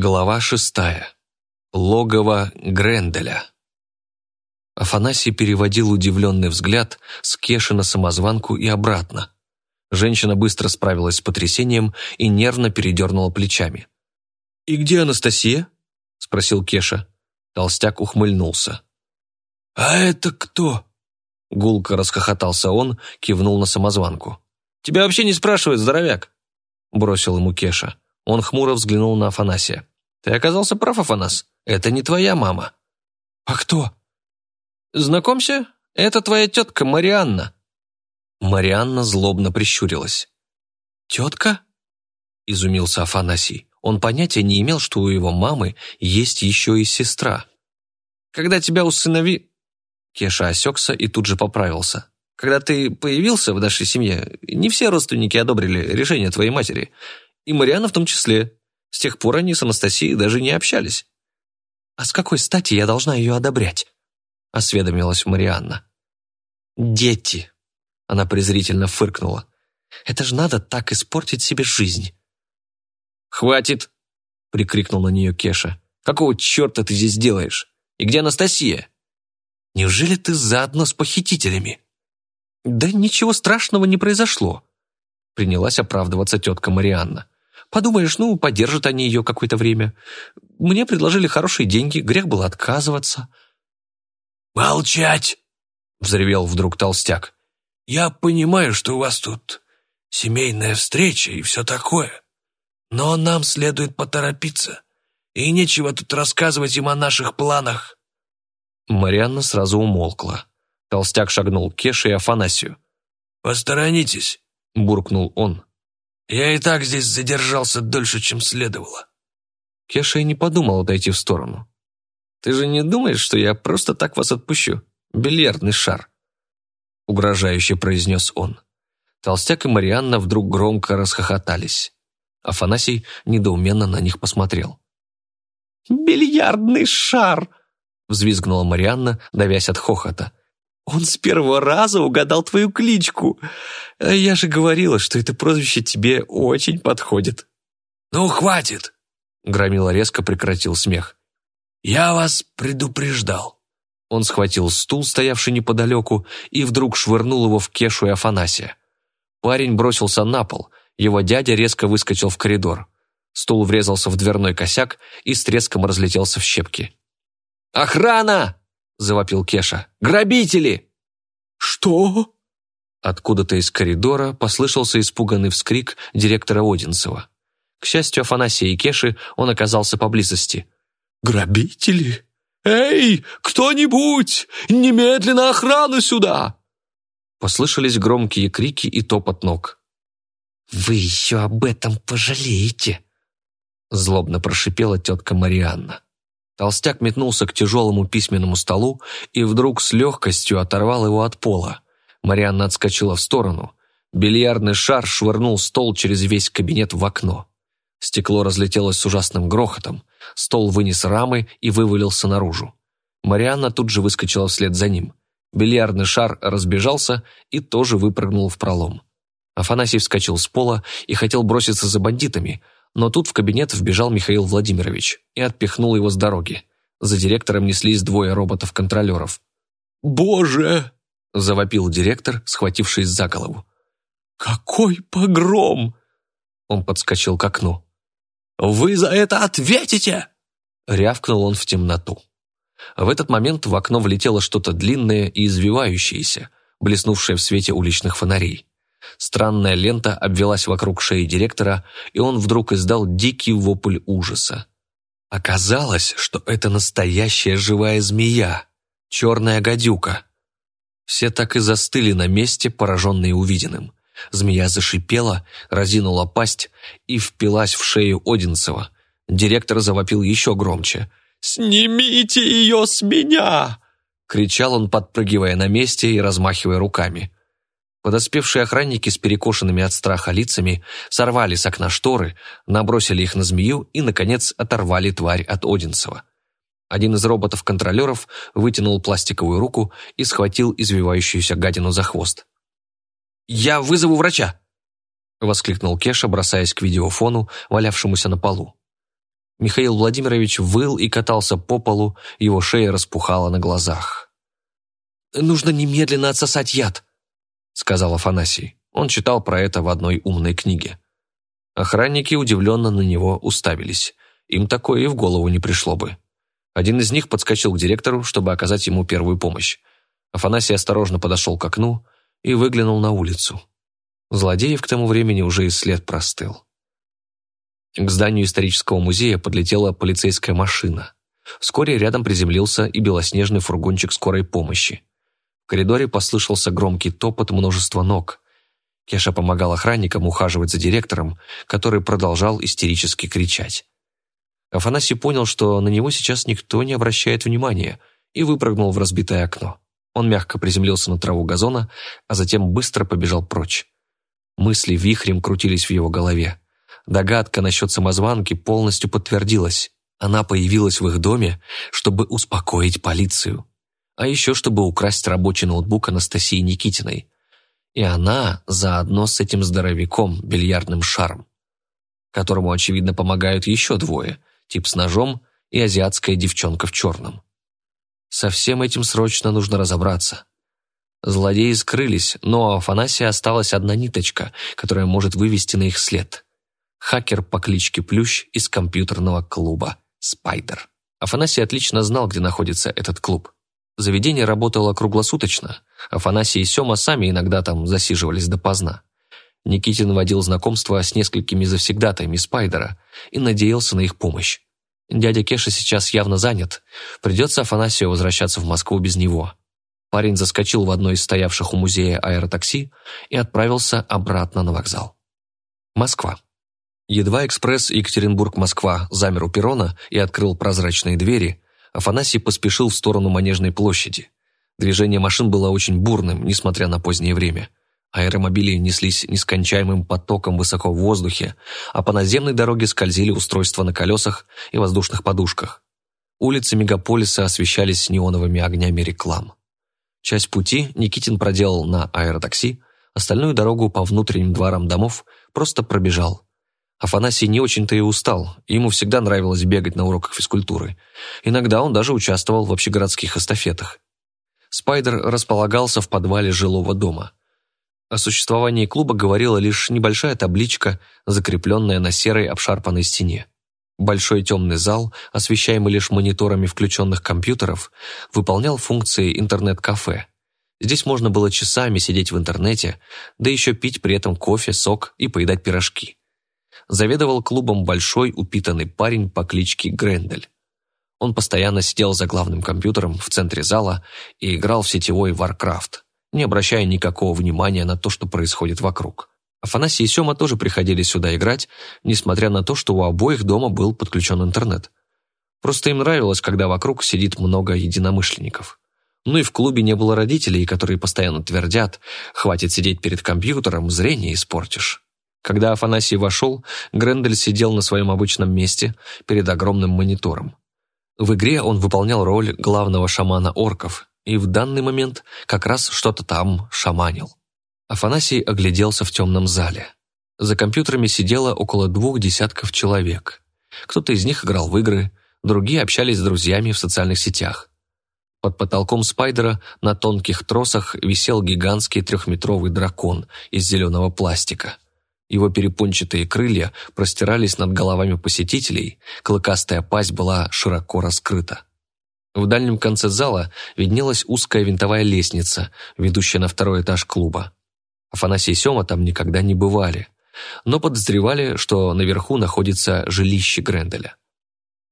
Глава шестая. Логово Гренделя. Афанасий переводил удивленный взгляд с Кеши на самозванку и обратно. Женщина быстро справилась с потрясением и нервно передернула плечами. «И где Анастасия?» – спросил Кеша. Толстяк ухмыльнулся. «А это кто?» Гулко расхохотался он, кивнул на самозванку. «Тебя вообще не спрашивают, здоровяк!» Бросил ему Кеша. Он хмуро взглянул на Афанасия. «Ты оказался прав, Афанас. Это не твоя мама». «А кто?» «Знакомься, это твоя тетка Марианна». Марианна злобно прищурилась. «Тетка?» – изумился Афанасий. Он понятия не имел, что у его мамы есть еще и сестра. «Когда тебя усынови...» Кеша осекся и тут же поправился. «Когда ты появился в нашей семье, не все родственники одобрили решение твоей матери. И Марианна в том числе. С тех пор они с Анастасией даже не общались». «А с какой стати я должна ее одобрять?» – осведомилась Марианна. «Дети!» – она презрительно фыркнула. «Это ж надо так испортить себе жизнь!» «Хватит!» – прикрикнул на нее Кеша. «Какого черта ты здесь делаешь? И где Анастасия?» «Неужели ты заодно с похитителями?» «Да ничего страшного не произошло», – принялась оправдываться тетка Марианна. «Подумаешь, ну, поддержат они ее какое-то время. Мне предложили хорошие деньги, грех было отказываться». «Молчать!» – взревел вдруг толстяк. «Я понимаю, что у вас тут семейная встреча и все такое, но нам следует поторопиться, и нечего тут рассказывать им о наших планах». Марианна сразу умолкла. Толстяк шагнул к Кеше и Афанасию. «Посторонитесь», – буркнул он. «Я и так здесь задержался дольше, чем следовало». Кеша и не подумал отойти в сторону. «Ты же не думаешь, что я просто так вас отпущу? Бильярдный шар!» Угрожающе произнес он. Толстяк и Марианна вдруг громко расхохотались. Афанасий недоуменно на них посмотрел. «Бильярдный шар!» взвизгнула Марианна, давясь от хохота. «Он с первого раза угадал твою кличку. Я же говорила, что это прозвище тебе очень подходит». «Ну, хватит!» Громила резко прекратил смех. «Я вас предупреждал». Он схватил стул, стоявший неподалеку, и вдруг швырнул его в Кешу и Афанасия. Парень бросился на пол, его дядя резко выскочил в коридор. Стул врезался в дверной косяк и с треском разлетелся в щепки. «Охрана!» – завопил Кеша. «Грабители!» «Что?» Откуда-то из коридора послышался испуганный вскрик директора Одинцева. К счастью Афанасия и Кеши он оказался поблизости. «Грабители? Эй, кто-нибудь! Немедленно охрану сюда!» Послышались громкие крики и топот ног. «Вы еще об этом пожалеете!» Злобно прошипела тетка Марианна. Толстяк метнулся к тяжелому письменному столу и вдруг с легкостью оторвал его от пола. Марианна отскочила в сторону. Бильярдный шар швырнул стол через весь кабинет в окно. Стекло разлетелось с ужасным грохотом. Стол вынес рамы и вывалился наружу. Марианна тут же выскочила вслед за ним. Бильярдный шар разбежался и тоже выпрыгнул в пролом. Афанасий вскочил с пола и хотел броситься за бандитами – но тут в кабинет вбежал Михаил Владимирович и отпихнул его с дороги. За директором неслись двое роботов-контролеров. «Боже!» – завопил директор, схватившись за голову. «Какой погром!» Он подскочил к окну. «Вы за это ответите!» Рявкнул он в темноту. В этот момент в окно влетело что-то длинное и извивающееся, блеснувшее в свете уличных фонарей. Странная лента обвелась вокруг шеи директора, и он вдруг издал дикий вопль ужаса. Оказалось, что это настоящая живая змея, черная гадюка. Все так и застыли на месте, пораженные увиденным. Змея зашипела, разинула пасть и впилась в шею Одинцева. Директор завопил еще громче. «Снимите ее с меня!» Кричал он, подпрыгивая на месте и размахивая руками. Подоспевшие охранники с перекошенными от страха лицами сорвали с окна шторы, набросили их на змею и, наконец, оторвали тварь от Одинцева. Один из роботов-контролеров вытянул пластиковую руку и схватил извивающуюся гадину за хвост. «Я вызову врача!» — воскликнул Кеша, бросаясь к видеофону, валявшемуся на полу. Михаил Владимирович выл и катался по полу, его шея распухала на глазах. «Нужно немедленно отсосать яд», — сказал Афанасий. Он читал про это в одной умной книге. Охранники удивленно на него уставились. Им такое и в голову не пришло бы. Один из них подскочил к директору, чтобы оказать ему первую помощь. Афанасий осторожно подошел к окну и выглянул на улицу. Злодеев к тому времени уже и след простыл. К зданию исторического музея подлетела полицейская машина. Вскоре рядом приземлился и белоснежный фургончик скорой помощи. Коридоре послышался громкий топот множества ног. Кеша помогал охранникам ухаживать за директором, который продолжал истерически кричать. Афанасий понял, что на него сейчас никто не обращает внимания, и выпрыгнул в разбитое окно. Он мягко приземлился на траву газона, а затем быстро побежал прочь. Мысли вихрем крутились в его голове. Догадка насчет самозванки полностью подтвердилась. Она появилась в их доме, чтобы успокоить полицию. А еще чтобы украсть рабочий ноутбук Анастасии Никитиной. И она заодно с этим здоровяком, бильярдным шаром, которому, очевидно, помогают еще двое, тип с ножом и азиатская девчонка в черном. Со всем этим срочно нужно разобраться. Злодеи скрылись, но Афанасия осталась одна ниточка, которая может вывести на их след – хакер по кличке Плющ из компьютерного клуба «Спайдер». Афанасий отлично знал, где находится этот клуб. Заведение работало круглосуточно. Афанасий и Сёма сами иногда там засиживались допоздна. Никитин водил знакомство с несколькими завсегдатаями Спайдера и надеялся на их помощь. Дядя Кеша сейчас явно занят. Придется Афанасию возвращаться в Москву без него. Парень заскочил в одно из стоявших у музея аэротакси и отправился обратно на вокзал. Москва. Едва экспресс Екатеринбург-Москва замер у перрона и открыл прозрачные двери, Афанасий поспешил в сторону Манежной площади. Движение машин было очень бурным, несмотря на позднее время. Аэромобили неслись нескончаемым потоком высоко в воздухе, а по наземной дороге скользили устройства на колесах и воздушных подушках. Улицы мегаполиса освещались неоновыми огнями реклам. Часть пути Никитин проделал на аэротакси, остальную дорогу по внутренним дворам домов просто пробежал – Афанасий не очень-то и устал, ему всегда нравилось бегать на уроках физкультуры. Иногда он даже участвовал в общегородских эстафетах. Спайдер располагался в подвале жилого дома. О существовании клуба говорила лишь небольшая табличка, закрепленная на серой обшарпанной стене. Большой темный зал, освещаемый лишь мониторами включенных компьютеров, выполнял функции интернет-кафе. Здесь можно было часами сидеть в интернете, да еще пить при этом кофе, сок и поедать пирожки заведовал клубом большой упитанный парень по кличке Грендель. Он постоянно сидел за главным компьютером в центре зала и играл в сетевой Warcraft, не обращая никакого внимания на то, что происходит вокруг. Афанасий и Сёма тоже приходили сюда играть, несмотря на то, что у обоих дома был подключен интернет. Просто им нравилось, когда вокруг сидит много единомышленников. Ну и в клубе не было родителей, которые постоянно твердят «хватит сидеть перед компьютером, зрение испортишь». Когда Афанасий вошел, Грендель сидел на своем обычном месте перед огромным монитором. В игре он выполнял роль главного шамана орков и в данный момент как раз что-то там шаманил. Афанасий огляделся в темном зале. За компьютерами сидело около двух десятков человек. Кто-то из них играл в игры, другие общались с друзьями в социальных сетях. Под потолком спайдера на тонких тросах висел гигантский трехметровый дракон из зеленого пластика – его перепончатые крылья простирались над головами посетителей, клыкастая пасть была широко раскрыта. В дальнем конце зала виднелась узкая винтовая лестница, ведущая на второй этаж клуба. Афанасий и Сёма там никогда не бывали, но подозревали, что наверху находится жилище Гренделя.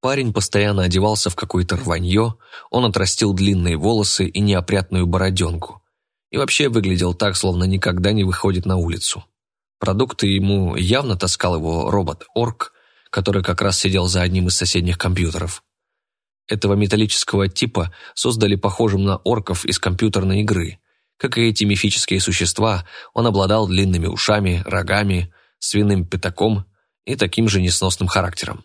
Парень постоянно одевался в какое-то рванье, он отрастил длинные волосы и неопрятную бороденку. И вообще выглядел так, словно никогда не выходит на улицу. Продукты ему явно таскал его робот-орк, который как раз сидел за одним из соседних компьютеров. Этого металлического типа создали похожим на орков из компьютерной игры. Как и эти мифические существа, он обладал длинными ушами, рогами, свиным пятаком и таким же несносным характером.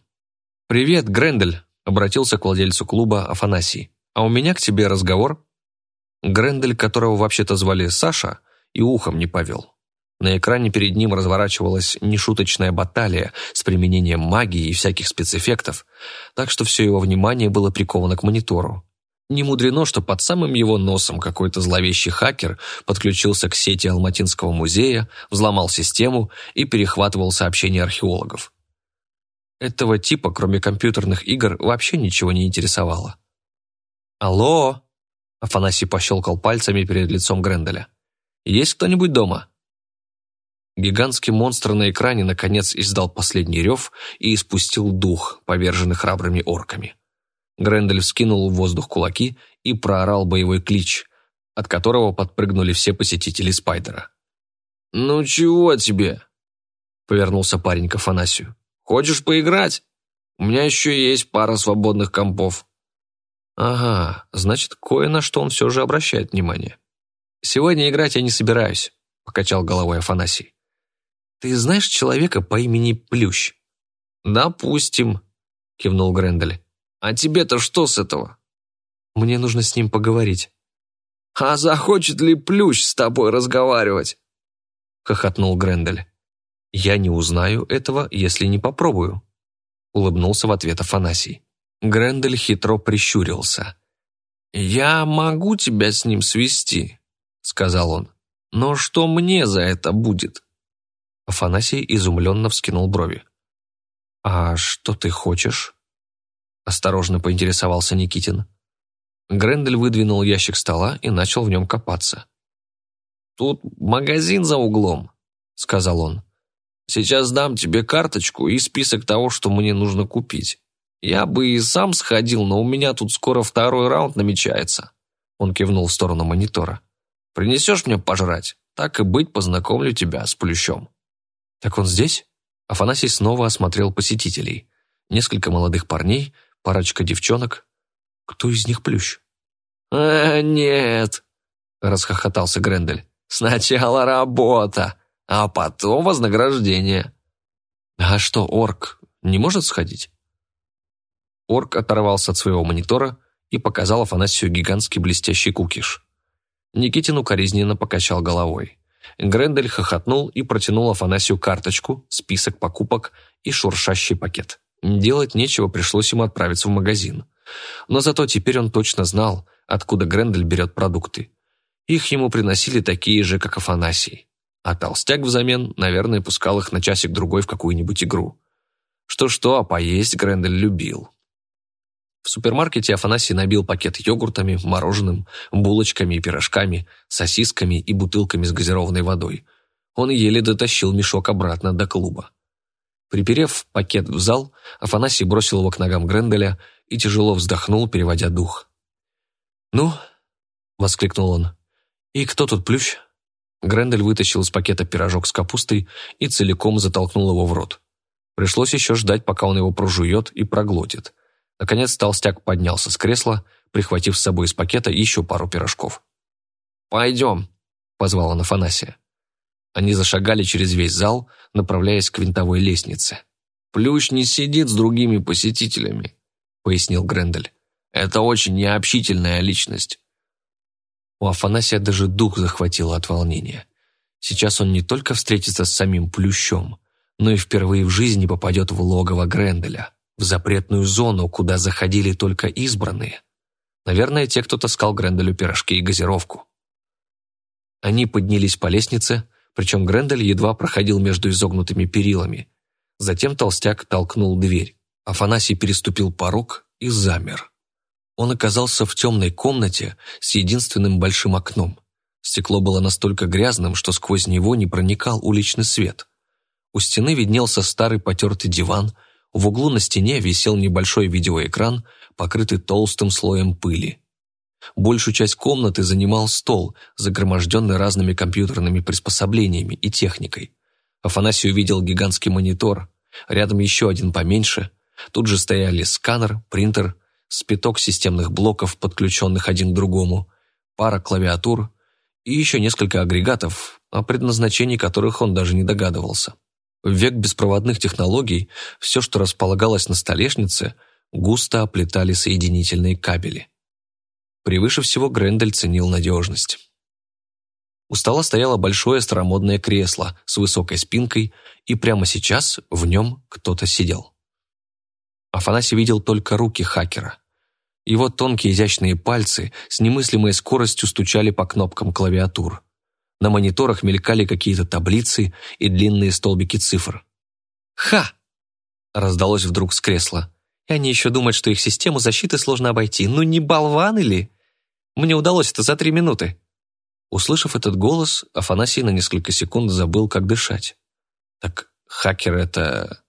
«Привет, Грендель!» – обратился к владельцу клуба Афанасий. «А у меня к тебе разговор». Грендель, которого вообще-то звали Саша, и ухом не повел. На экране перед ним разворачивалась нешуточная баталия с применением магии и всяких спецэффектов, так что все его внимание было приковано к монитору. Не мудрено, что под самым его носом какой-то зловещий хакер подключился к сети Алматинского музея, взломал систему и перехватывал сообщения археологов. Этого типа, кроме компьютерных игр, вообще ничего не интересовало. «Алло!» – Афанасий пощелкал пальцами перед лицом Гренделя. «Есть кто-нибудь дома?» Гигантский монстр на экране наконец издал последний рев и испустил дух, поверженный храбрыми орками. Грендель вскинул в воздух кулаки и проорал боевой клич, от которого подпрыгнули все посетители Спайдера. «Ну чего тебе?» — повернулся парень к Афанасию. «Хочешь поиграть? У меня еще есть пара свободных компов». «Ага, значит, кое на что он все же обращает внимание». «Сегодня играть я не собираюсь», — покачал головой Афанасий. «Ты знаешь человека по имени Плющ?» «Допустим», — кивнул Грендель. «А тебе-то что с этого?» «Мне нужно с ним поговорить». «А захочет ли Плющ с тобой разговаривать?» — хохотнул Грендель. «Я не узнаю этого, если не попробую», — улыбнулся в ответ Афанасий. Грендель хитро прищурился. «Я могу тебя с ним свести», — сказал он. «Но что мне за это будет?» Афанасий изумленно вскинул брови. «А что ты хочешь?» Осторожно поинтересовался Никитин. Грендель выдвинул ящик стола и начал в нем копаться. «Тут магазин за углом», — сказал он. «Сейчас дам тебе карточку и список того, что мне нужно купить. Я бы и сам сходил, но у меня тут скоро второй раунд намечается». Он кивнул в сторону монитора. «Принесешь мне пожрать? Так и быть, познакомлю тебя с плющом». «Так он здесь?» Афанасий снова осмотрел посетителей. Несколько молодых парней, парочка девчонок. Кто из них плющ? «Э, нет», — расхохотался Грендель. «Сначала работа, а потом вознаграждение». «А что, орк не может сходить?» Орк оторвался от своего монитора и показал Афанасию гигантский блестящий кукиш. Никитин укоризненно покачал головой. Грендель хохотнул и протянул Афанасию карточку, список покупок и шуршащий пакет. Делать нечего, пришлось ему отправиться в магазин. Но зато теперь он точно знал, откуда Грендель берет продукты. Их ему приносили такие же, как Афанасий. А толстяк взамен, наверное, пускал их на часик-другой в какую-нибудь игру. Что-что, а поесть Грендель любил. В супермаркете Афанасий набил пакет йогуртами, мороженым, булочками и пирожками, сосисками и бутылками с газированной водой. Он еле дотащил мешок обратно до клуба. Приперев пакет в зал, Афанасий бросил его к ногам Гренделя и тяжело вздохнул, переводя дух. «Ну?» — воскликнул он. «И кто тут плющ?» Грендель вытащил из пакета пирожок с капустой и целиком затолкнул его в рот. Пришлось еще ждать, пока он его прожует и проглотит. Наконец толстяк поднялся с кресла, прихватив с собой из пакета еще пару пирожков. «Пойдем», — позвал он Афанасия. Они зашагали через весь зал, направляясь к винтовой лестнице. «Плющ не сидит с другими посетителями», — пояснил Грендель. «Это очень необщительная личность». У Афанасия даже дух захватило от волнения. Сейчас он не только встретится с самим Плющом, но и впервые в жизни попадет в логово Гренделя в запретную зону, куда заходили только избранные. Наверное, те, кто таскал Гренделю пирожки и газировку. Они поднялись по лестнице, причем Грендель едва проходил между изогнутыми перилами. Затем толстяк толкнул дверь. Афанасий переступил порог и замер. Он оказался в темной комнате с единственным большим окном. Стекло было настолько грязным, что сквозь него не проникал уличный свет. У стены виднелся старый потертый диван, в углу на стене висел небольшой видеоэкран, покрытый толстым слоем пыли. Большую часть комнаты занимал стол, загроможденный разными компьютерными приспособлениями и техникой. Афанасий увидел гигантский монитор, рядом еще один поменьше. Тут же стояли сканер, принтер, спиток системных блоков, подключенных один к другому, пара клавиатур и еще несколько агрегатов, о предназначении которых он даже не догадывался. В век беспроводных технологий все, что располагалось на столешнице, густо оплетали соединительные кабели. Превыше всего Грендель ценил надежность. У стола стояло большое старомодное кресло с высокой спинкой, и прямо сейчас в нем кто-то сидел. Афанасий видел только руки хакера. Его тонкие изящные пальцы с немыслимой скоростью стучали по кнопкам клавиатур. На мониторах мелькали какие-то таблицы и длинные столбики цифр. «Ха!» – раздалось вдруг с кресла. И они еще думают, что их систему защиты сложно обойти. Ну не болваны ли? Мне удалось это за три минуты. Услышав этот голос, Афанасий на несколько секунд забыл, как дышать. Так хакер это...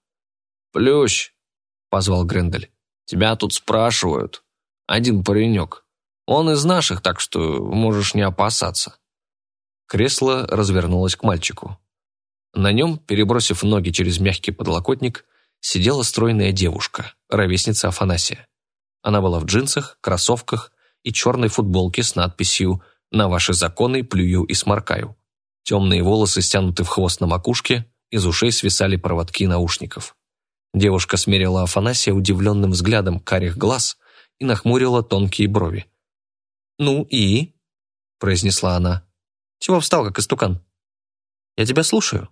«Плющ!» — позвал Грендель. «Тебя тут спрашивают. Один паренек. Он из наших, так что можешь не опасаться». Кресло развернулось к мальчику. На нем, перебросив ноги через мягкий подлокотник, сидела стройная девушка, ровесница Афанасия. Она была в джинсах, кроссовках и черной футболке с надписью «На ваши законы плюю и сморкаю». Темные волосы стянуты в хвост на макушке, из ушей свисали проводки наушников. Девушка смерила Афанасия удивленным взглядом карих глаз и нахмурила тонкие брови. «Ну и?» – произнесла она. «Чего встал, как истукан?» «Я тебя слушаю».